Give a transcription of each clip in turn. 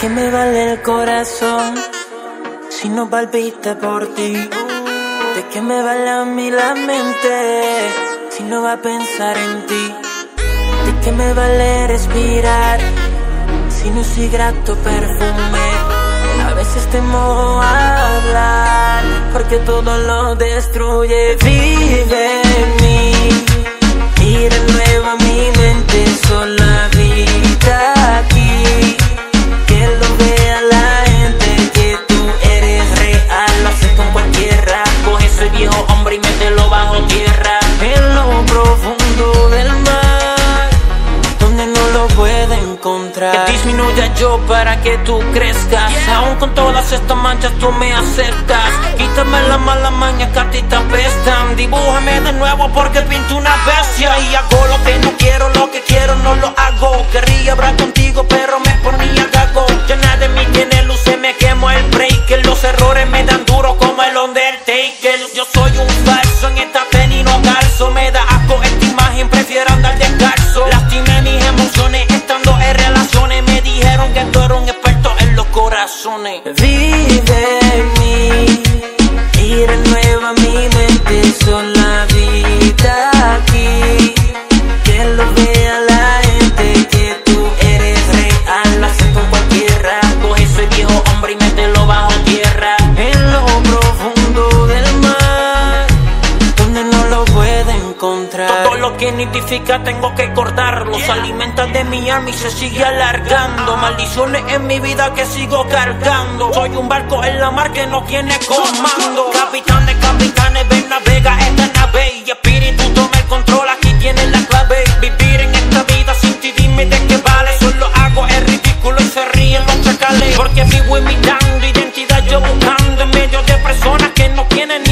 qué me vale el corazón si no palpita por ti? ¿De qué me vale a mí la mente si no va a pensar en ti? ¿De qué me vale respirar si no soy grato perfume? A veces temo hablar porque todo lo destruye. Vive en mí y renueva mi encontrar. Que disminuya yo para que tú crezcas. Aún con todas estas manchas tú me aceptas. Quítame la mala maña que a ti te apestan. Dibújame de nuevo porque pinto una bestia. Y hago lo que no quiero, lo que quiero no lo hago. Querría hablar contigo, pero me que nidifica tengo que cortarlo. Se alimenta de mi alma y se sigue alargando. Maldiciones en mi vida que sigo cargando. Soy un barco en la mar que no tiene comando. Capitán de capitanes, ven navega esta nave. Y espíritu toma el control, aquí tienes la clave. Vivir en esta vida sin ti, dime de qué vale. Solo hago el ridículo y se ríen los chacales. Porque vivo imitando identidad, yo buscando en medio de personas que no tienen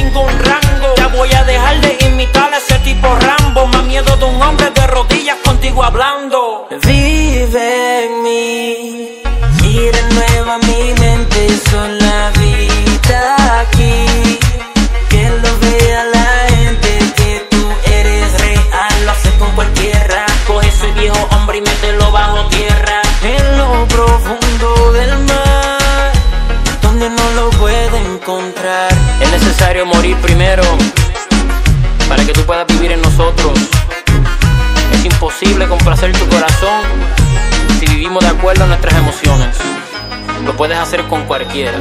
Es necesario morir primero para que tú puedas vivir en nosotros. Es imposible complacer tu corazón si vivimos de acuerdo a nuestras emociones. Lo puedes hacer con cualquiera,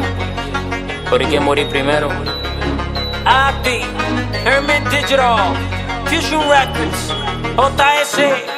pero hay que morir primero. Adi, Hermit Digital, Fusion Records, JS.